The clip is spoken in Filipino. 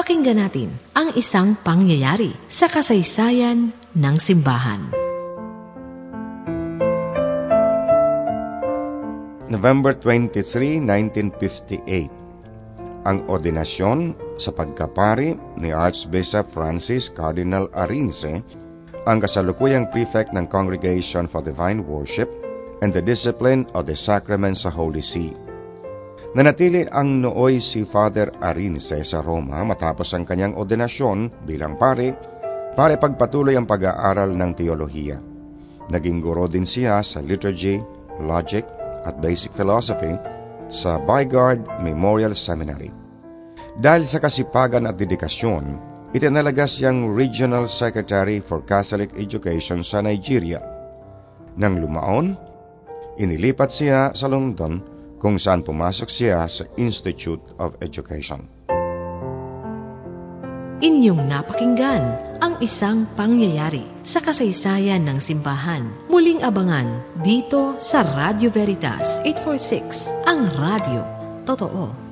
Pakinggan natin ang isang pangyayari sa kasaysayan ng simbahan. November 23, 1958 Ang ordinasyon sa pagkapari ni Archbishop Francis Cardinal Arinze ang kasalukuyang prefect ng Congregation for Divine Worship and the Discipline of the Sacraments sa Holy See. Nanatili ang nooy si Father Arinze sa Roma matapos ang kanyang ordinasyon bilang pare para pagpatuloy ang pag-aaral ng teolohiya. Naging guro din siya sa liturgy, logic at basic philosophy sa Bygard Memorial Seminary. Dahil sa kasipagan at dedikasyon, itinalaga siyang Regional Secretary for Catholic Education sa Nigeria. Nang lumaon, inilipat siya sa London kung saan pumasok siya sa Institute of Education. Inyong napakinggan ang isang pangyayari sa kasaysayan ng simbahan. Muling abangan dito sa Radio Veritas 846, ang radio. Totoo.